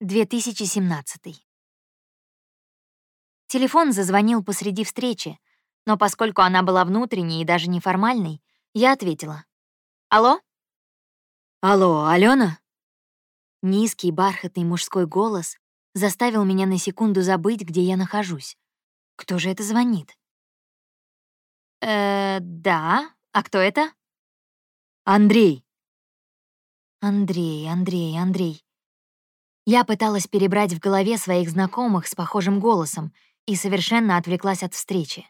2017. Телефон зазвонил посреди встречи, но поскольку она была внутренней и даже неформальной, я ответила. «Алло?» «Алло, Алена? Низкий, бархатный мужской голос заставил меня на секунду забыть, где я нахожусь. Кто же это звонит? «Э, да. А кто это?» «Андрей». Андрей, Андрей, Андрей. Я пыталась перебрать в голове своих знакомых с похожим голосом и совершенно отвлеклась от встречи.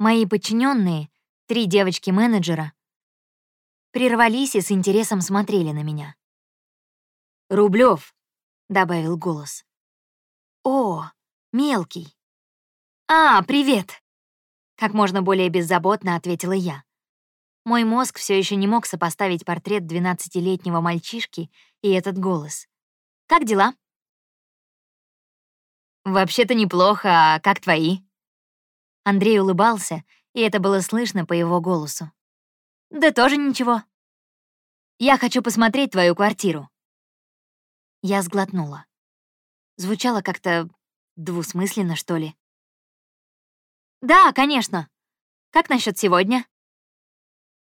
Мои подчиненные, три девочки-менеджера, прервались и с интересом смотрели на меня. Рублев, добавил голос. «О, мелкий». «А, привет!» Как можно более беззаботно ответила я. Мой мозг все еще не мог сопоставить портрет 12-летнего мальчишки и этот голос. «Как дела?» «Вообще-то неплохо, а как твои?» Андрей улыбался, и это было слышно по его голосу. «Да тоже ничего. Я хочу посмотреть твою квартиру». Я сглотнула. Звучало как-то двусмысленно, что ли. «Да, конечно. Как насчет сегодня?»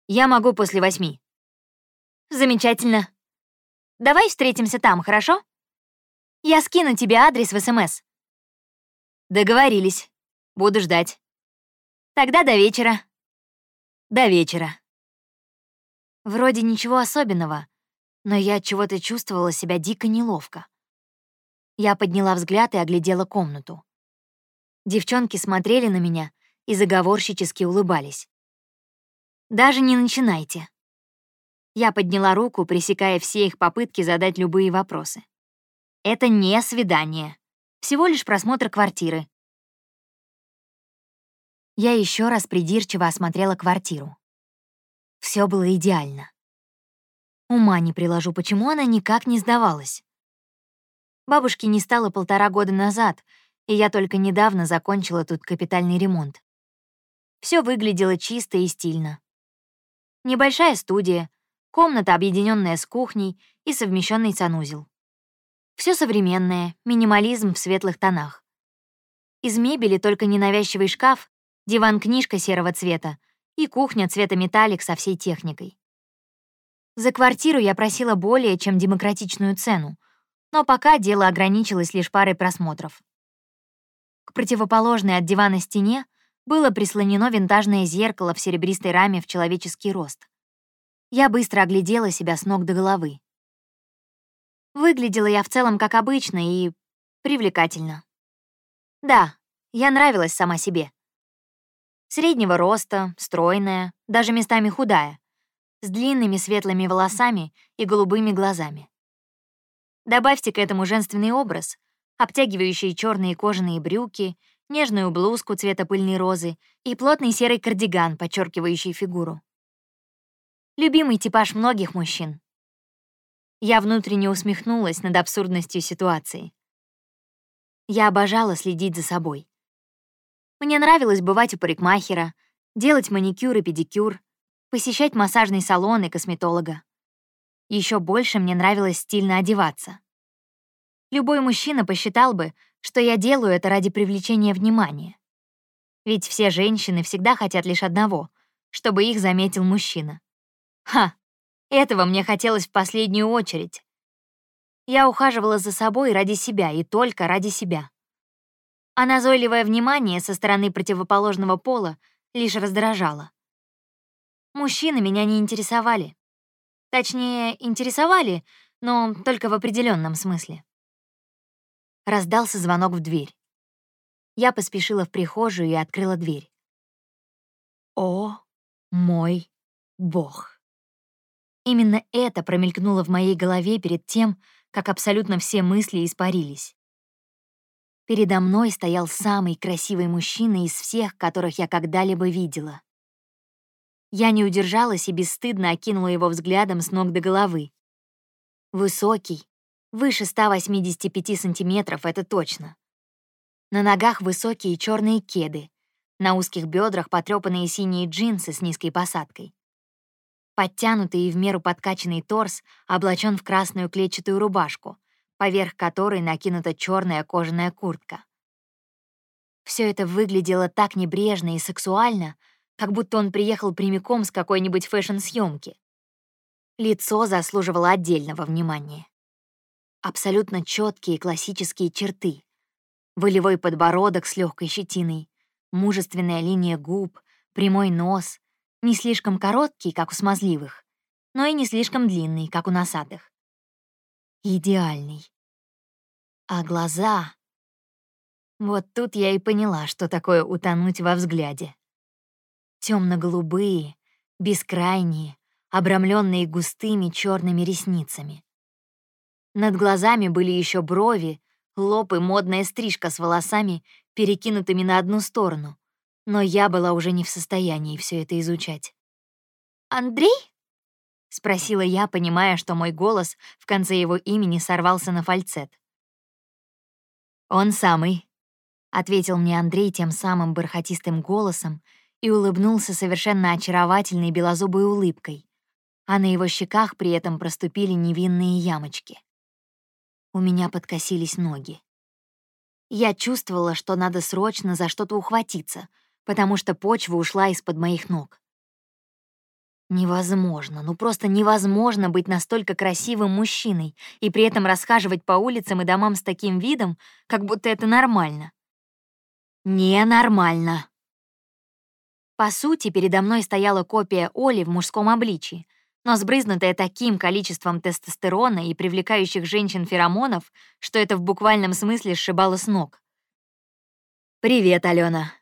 Я могу после восьми. Замечательно. Давай встретимся там, хорошо? Я скину тебе адрес в СМС. Договорились. Буду ждать. Тогда до вечера. До вечера. Вроде ничего особенного, но я чего-то чувствовала себя дико неловко. Я подняла взгляд и оглядела комнату. Девчонки смотрели на меня и заговорщически улыбались. Даже не начинайте. Я подняла руку, пресекая все их попытки задать любые вопросы. Это не свидание. Всего лишь просмотр квартиры. Я еще раз придирчиво осмотрела квартиру. Все было идеально. Ума не приложу, почему она никак не сдавалась. Бабушки не стало полтора года назад, и я только недавно закончила тут капитальный ремонт. Все выглядело чисто и стильно. Небольшая студия, комната, объединенная с кухней и совмещенный санузел. Все современное, минимализм в светлых тонах. Из мебели только ненавязчивый шкаф, диван-книжка серого цвета и кухня цвета металлик со всей техникой. За квартиру я просила более чем демократичную цену, но пока дело ограничилось лишь парой просмотров. К противоположной от дивана стене было прислонено винтажное зеркало в серебристой раме в человеческий рост. Я быстро оглядела себя с ног до головы. Выглядела я в целом как обычно и привлекательно. Да, я нравилась сама себе. Среднего роста, стройная, даже местами худая, с длинными светлыми волосами и голубыми глазами. Добавьте к этому женственный образ, обтягивающие черные кожаные брюки — нежную блузку цвета пыльной розы и плотный серый кардиган, подчеркивающий фигуру. Любимый типаж многих мужчин. Я внутренне усмехнулась над абсурдностью ситуации. Я обожала следить за собой. Мне нравилось бывать у парикмахера, делать маникюр и педикюр, посещать массажный салон и косметолога. Еще больше мне нравилось стильно одеваться. Любой мужчина посчитал бы, что я делаю это ради привлечения внимания. Ведь все женщины всегда хотят лишь одного — чтобы их заметил мужчина. Ха, этого мне хотелось в последнюю очередь. Я ухаживала за собой ради себя и только ради себя. А назойливое внимание со стороны противоположного пола лишь раздражало. Мужчины меня не интересовали. Точнее, интересовали, но только в определенном смысле. Раздался звонок в дверь. Я поспешила в прихожую и открыла дверь. О, мой бог! Именно это промелькнуло в моей голове перед тем, как абсолютно все мысли испарились. Передо мной стоял самый красивый мужчина из всех, которых я когда-либо видела. Я не удержалась и бесстыдно окинула его взглядом с ног до головы. Высокий, Выше 185 сантиметров, это точно. На ногах высокие черные кеды, на узких бедрах потрепанные синие джинсы с низкой посадкой. Подтянутый и в меру подкачанный торс облачен в красную клетчатую рубашку, поверх которой накинута черная кожаная куртка. Все это выглядело так небрежно и сексуально, как будто он приехал прямиком с какой-нибудь фэшн-съемки. Лицо заслуживало отдельного внимания. Абсолютно четкие классические черты. Волевой подбородок с легкой щетиной, мужественная линия губ, прямой нос, не слишком короткий, как у смазливых, но и не слишком длинный, как у носатых. Идеальный. А глаза... Вот тут я и поняла, что такое утонуть во взгляде. Темно-голубые, бескрайние, обрамленные густыми черными ресницами. Над глазами были еще брови, лоб и модная стрижка с волосами, перекинутыми на одну сторону, но я была уже не в состоянии все это изучать. «Андрей?» — спросила я, понимая, что мой голос в конце его имени сорвался на фальцет. «Он самый», — ответил мне Андрей тем самым бархатистым голосом и улыбнулся совершенно очаровательной белозубой улыбкой, а на его щеках при этом проступили невинные ямочки. У меня подкосились ноги. Я чувствовала, что надо срочно за что-то ухватиться, потому что почва ушла из-под моих ног. Невозможно, ну просто невозможно быть настолько красивым мужчиной и при этом расхаживать по улицам и домам с таким видом, как будто это нормально. Ненормально. По сути, передо мной стояла копия Оли в мужском обличии, но сбрызнутая таким количеством тестостерона и привлекающих женщин феромонов, что это в буквальном смысле сшибало с ног. «Привет, Алена.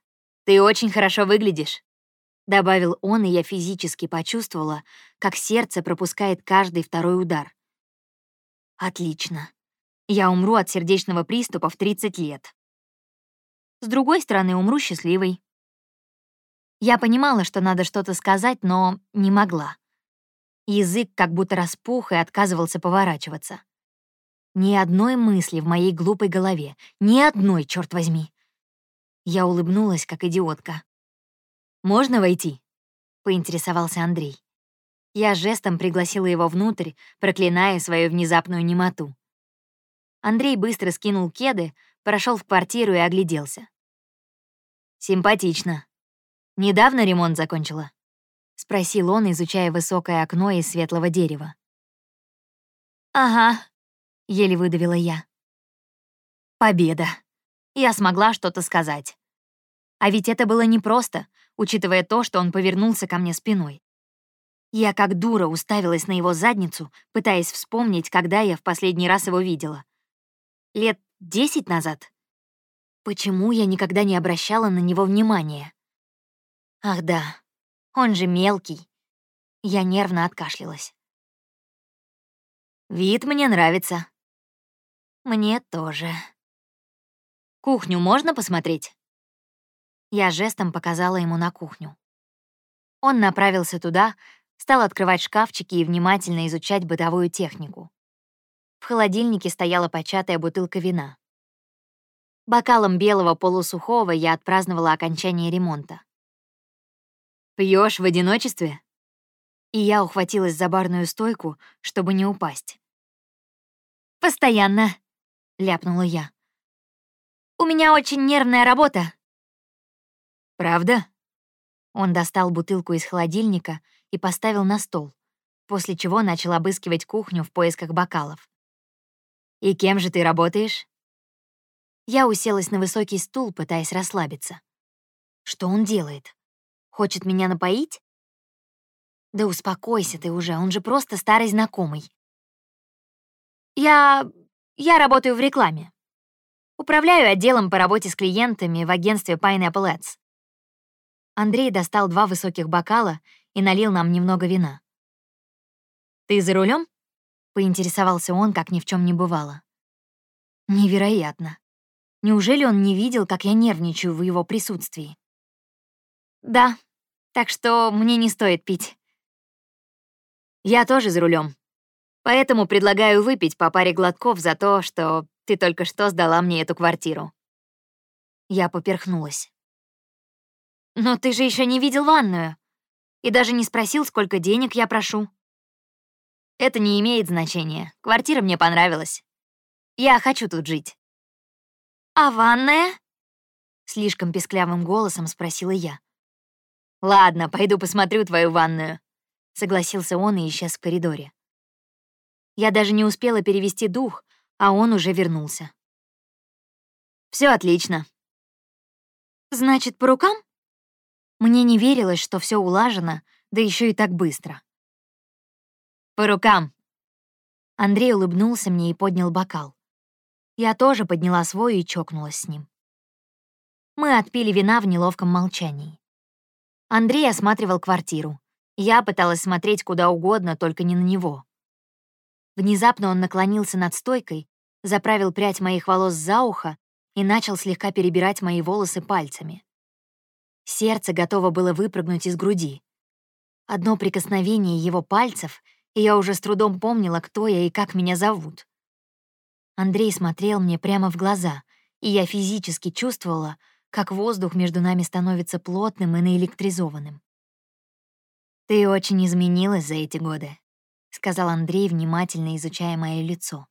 Ты очень хорошо выглядишь», — добавил он, и я физически почувствовала, как сердце пропускает каждый второй удар. «Отлично. Я умру от сердечного приступа в 30 лет. С другой стороны, умру счастливой». Я понимала, что надо что-то сказать, но не могла. Язык как будто распух и отказывался поворачиваться. Ни одной мысли в моей глупой голове. Ни одной, черт возьми. Я улыбнулась, как идиотка. «Можно войти?» — поинтересовался Андрей. Я жестом пригласила его внутрь, проклиная свою внезапную немоту. Андрей быстро скинул кеды, прошел в квартиру и огляделся. «Симпатично. Недавно ремонт закончила?» — спросил он, изучая высокое окно из светлого дерева. «Ага», — еле выдавила я. Победа. Я смогла что-то сказать. А ведь это было непросто, учитывая то, что он повернулся ко мне спиной. Я как дура уставилась на его задницу, пытаясь вспомнить, когда я в последний раз его видела. Лет десять назад? Почему я никогда не обращала на него внимания? Ах да, он же мелкий. Я нервно откашлялась. Вид мне нравится. Мне тоже. Кухню можно посмотреть? Я жестом показала ему на кухню. Он направился туда, стал открывать шкафчики и внимательно изучать бытовую технику. В холодильнике стояла початая бутылка вина. Бокалом белого полусухого я отпраздновала окончание ремонта. Пьешь в одиночестве?» И я ухватилась за барную стойку, чтобы не упасть. «Постоянно», — ляпнула я. «У меня очень нервная работа». «Правда?» Он достал бутылку из холодильника и поставил на стол, после чего начал обыскивать кухню в поисках бокалов. «И кем же ты работаешь?» Я уселась на высокий стул, пытаясь расслабиться. Что он делает? Хочет меня напоить? Да успокойся ты уже, он же просто старый знакомый. Я... я работаю в рекламе. Управляю отделом по работе с клиентами в агентстве Pineapple Ads. Андрей достал два высоких бокала и налил нам немного вина. «Ты за рулем? поинтересовался он, как ни в чем не бывало. Невероятно. Неужели он не видел, как я нервничаю в его присутствии? Да, так что мне не стоит пить. Я тоже за рулем. Поэтому предлагаю выпить по паре глотков за то, что ты только что сдала мне эту квартиру. Я поперхнулась. Но ты же еще не видел ванную. И даже не спросил, сколько денег я прошу. Это не имеет значения. Квартира мне понравилась. Я хочу тут жить». «А ванная?» Слишком песклявым голосом спросила я. «Ладно, пойду посмотрю твою ванную», — согласился он и исчез в коридоре. Я даже не успела перевести дух, а он уже вернулся. Все отлично. Значит, по рукам? Мне не верилось, что все улажено, да еще и так быстро. По рукам. Андрей улыбнулся мне и поднял бокал. Я тоже подняла свой и чокнулась с ним. Мы отпили вина в неловком молчании. Андрей осматривал квартиру. Я пыталась смотреть куда угодно, только не на него. Внезапно он наклонился над стойкой, заправил прядь моих волос за ухо и начал слегка перебирать мои волосы пальцами. Сердце готово было выпрыгнуть из груди. Одно прикосновение его пальцев, и я уже с трудом помнила, кто я и как меня зовут. Андрей смотрел мне прямо в глаза, и я физически чувствовала, как воздух между нами становится плотным и наэлектризованным. «Ты очень изменилась за эти годы», — сказал Андрей, внимательно изучая мое лицо.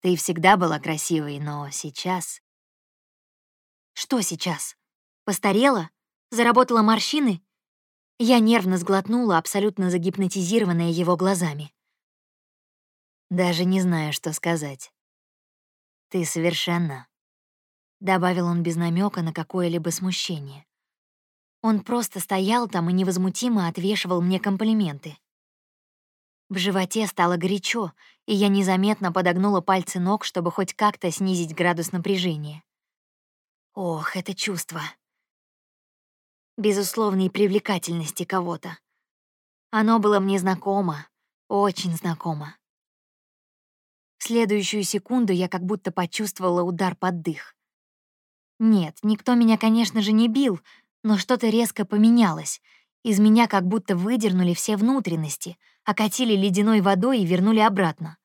«Ты всегда была красивой, но сейчас...» «Что сейчас? Постарела? Заработала морщины?» Я нервно сглотнула, абсолютно загипнотизированная его глазами. «Даже не знаю, что сказать. Ты совершенно...» Добавил он без намека на какое-либо смущение. Он просто стоял там и невозмутимо отвешивал мне комплименты. В животе стало горячо, и я незаметно подогнула пальцы ног, чтобы хоть как-то снизить градус напряжения. Ох, это чувство. Безусловной привлекательности кого-то. Оно было мне знакомо, очень знакомо. В следующую секунду я как будто почувствовала удар под дых. Нет, никто меня, конечно же, не бил, но что-то резко поменялось. Из меня как будто выдернули все внутренности — окатили ледяной водой и вернули обратно.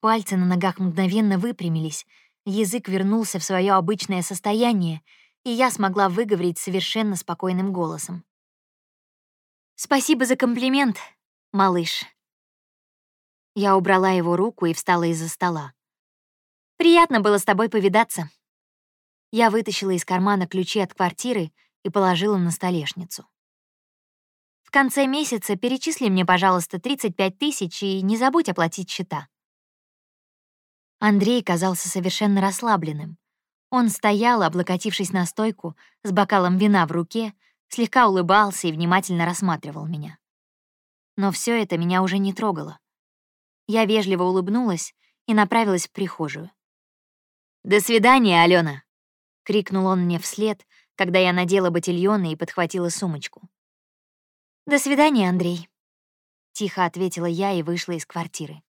Пальцы на ногах мгновенно выпрямились, язык вернулся в свое обычное состояние, и я смогла выговорить совершенно спокойным голосом. «Спасибо за комплимент, малыш». Я убрала его руку и встала из-за стола. «Приятно было с тобой повидаться». Я вытащила из кармана ключи от квартиры и положила на столешницу конце месяца перечисли мне, пожалуйста, 35 тысяч и не забудь оплатить счета». Андрей казался совершенно расслабленным. Он стоял, облокотившись на стойку, с бокалом вина в руке, слегка улыбался и внимательно рассматривал меня. Но все это меня уже не трогало. Я вежливо улыбнулась и направилась в прихожую. «До свидания, Алена!» — крикнул он мне вслед, когда я надела ботильоны и подхватила сумочку. «До свидания, Андрей», — тихо ответила я и вышла из квартиры.